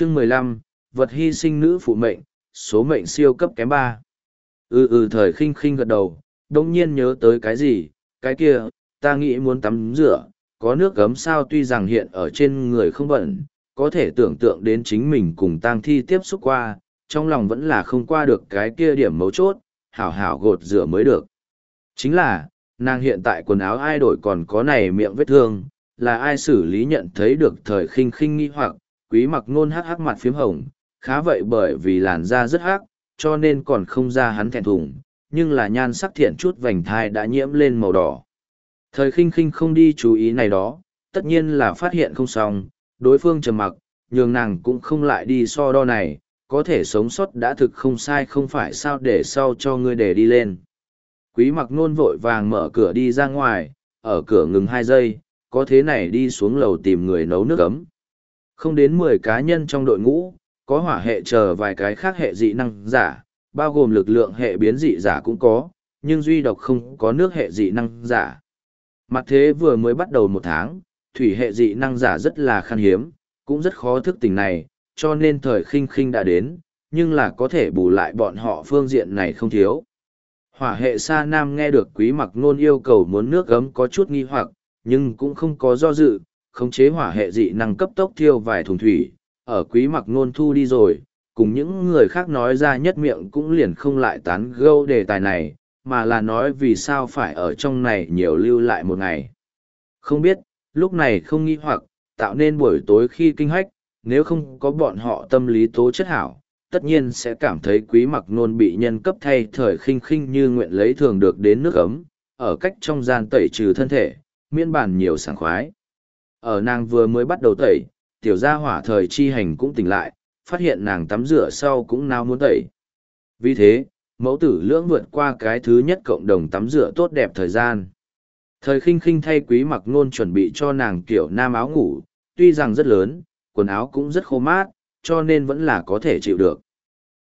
chương mười lăm, vật hy sinh nữ phụ mệnh, số mệnh siêu cấp kém ba. Ừ ừ thời khinh khinh gật đầu, đông nhiên nhớ tới cái gì, cái kia, ta nghĩ muốn tắm rửa, có nước cấm sao tuy rằng hiện ở trên người không bẩn, có thể tưởng tượng đến chính mình cùng tang thi tiếp xúc qua, trong lòng vẫn là không qua được cái kia điểm mấu chốt, hảo hảo gột rửa mới được. Chính là, nàng hiện tại quần áo ai đổi còn có này miệng vết thương, là ai xử lý nhận thấy được thời khinh khinh nghi hoặc quý mặc nôn hắc hắc mặt phiếm hồng, khá vậy bởi vì làn da rất hắc, cho nên còn không ra hắn thẹn thùng, nhưng là nhan sắc thiện chút vành thai đã nhiễm lên màu đỏ. Thời khinh khinh không đi chú ý này đó, tất nhiên là phát hiện không xong, đối phương trầm mặc, nhường nàng cũng không lại đi so đo này, có thể sống sót đã thực không sai không phải sao để sau cho ngươi để đi lên. Quý mặc nôn vội vàng mở cửa đi ra ngoài, ở cửa ngừng hai giây, có thế này đi xuống lầu tìm người nấu nước ấm không đến mười cá nhân trong đội ngũ, có hỏa hệ chờ vài cái khác hệ dị năng giả, bao gồm lực lượng hệ biến dị giả cũng có, nhưng duy độc không có nước hệ dị năng giả. Mặt thế vừa mới bắt đầu một tháng, thủy hệ dị năng giả rất là khan hiếm, cũng rất khó thức tỉnh này, cho nên thời khinh khinh đã đến, nhưng là có thể bù lại bọn họ phương diện này không thiếu. Hỏa hệ sa nam nghe được quý mặc nôn yêu cầu muốn nước gấm có chút nghi hoặc, nhưng cũng không có do dự khống chế hỏa hệ dị năng cấp tốc thiêu vài thùng thủy ở quý mặc nôn thu đi rồi cùng những người khác nói ra nhất miệng cũng liền không lại tán gâu đề tài này mà là nói vì sao phải ở trong này nhiều lưu lại một ngày không biết lúc này không nghi hoặc tạo nên buổi tối khi kinh hách nếu không có bọn họ tâm lý tố chất hảo tất nhiên sẽ cảm thấy quý mặc nôn bị nhân cấp thay thời khinh khinh như nguyện lấy thường được đến nước ấm, ở cách trong gian tẩy trừ thân thể, miễn bản nhiều sảng khoái. Ở nàng vừa mới bắt đầu tẩy, tiểu gia hỏa thời chi hành cũng tỉnh lại, phát hiện nàng tắm rửa sau cũng nào muốn tẩy. Vì thế, mẫu tử lưỡng vượt qua cái thứ nhất cộng đồng tắm rửa tốt đẹp thời gian. Thời khinh khinh thay quý mặc nôn chuẩn bị cho nàng kiểu nam áo ngủ, tuy rằng rất lớn, quần áo cũng rất khô mát, cho nên vẫn là có thể chịu được.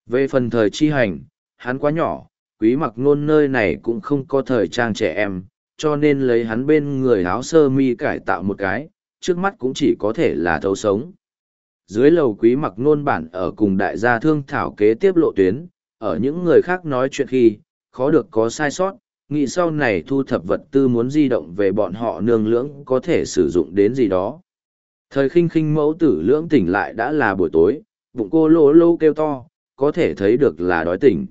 Về phần thời chi hành, hắn quá nhỏ, quý mặc nôn nơi này cũng không có thời trang trẻ em, cho nên lấy hắn bên người áo sơ mi cải tạo một cái, trước mắt cũng chỉ có thể là thấu sống. Dưới lầu quý mặc nôn bản ở cùng đại gia thương thảo kế tiếp lộ tuyến, ở những người khác nói chuyện khi, khó được có sai sót, nghĩ sau này thu thập vật tư muốn di động về bọn họ nương lưỡng có thể sử dụng đến gì đó. Thời khinh khinh mẫu tử lưỡng tỉnh lại đã là buổi tối, bụng cô lô lô kêu to, có thể thấy được là đói tỉnh.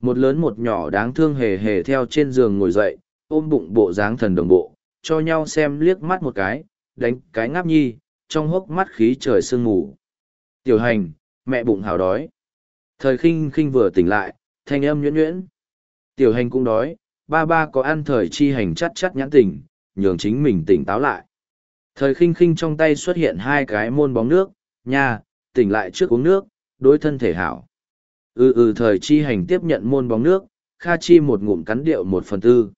Một lớn một nhỏ đáng thương hề hề theo trên giường ngồi dậy, ôm bụng bộ dáng thần đồng bộ, cho nhau xem liếc mắt một cái, đánh cái ngáp nhi, trong hốc mắt khí trời sương mù. Tiểu hành, mẹ bụng hào đói. Thời khinh khinh vừa tỉnh lại, thanh âm nhuyễn nhuyễn. Tiểu hành cũng đói, ba ba có ăn thời chi hành chắt chắt nhãn tỉnh, nhường chính mình tỉnh táo lại. Thời khinh khinh trong tay xuất hiện hai cái môn bóng nước, nha, tỉnh lại trước uống nước, đối thân thể hảo. Ừ ừ thời chi hành tiếp nhận môn bóng nước, Kha Chi một ngụm cắn điệu một phần tư.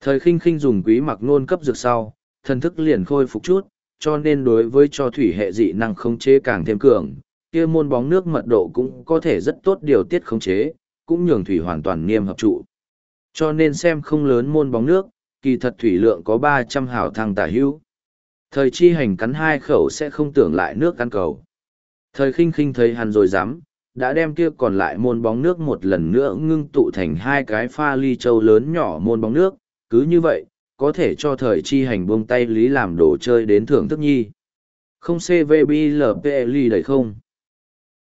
Thời khinh khinh dùng quý mặc nôn cấp dược sau, thần thức liền khôi phục chút, cho nên đối với cho thủy hệ dị năng khống chế càng thêm cường, kia môn bóng nước mật độ cũng có thể rất tốt điều tiết khống chế, cũng nhường thủy hoàn toàn niêm hợp trụ. Cho nên xem không lớn môn bóng nước, kỳ thật thủy lượng có ba trăm hảo thăng tả hữu. Thời chi hành cắn hai khẩu sẽ không tưởng lại nước cắn cầu. Thời khinh khinh thấy hắn rồi dám, đã đem kia còn lại môn bóng nước một lần nữa ngưng tụ thành hai cái pha ly châu lớn nhỏ môn bóng nước, cứ như vậy, có thể cho thời chi hành buông tay lý làm đồ chơi đến thưởng thức nhi. Không CVBLPL đầy không?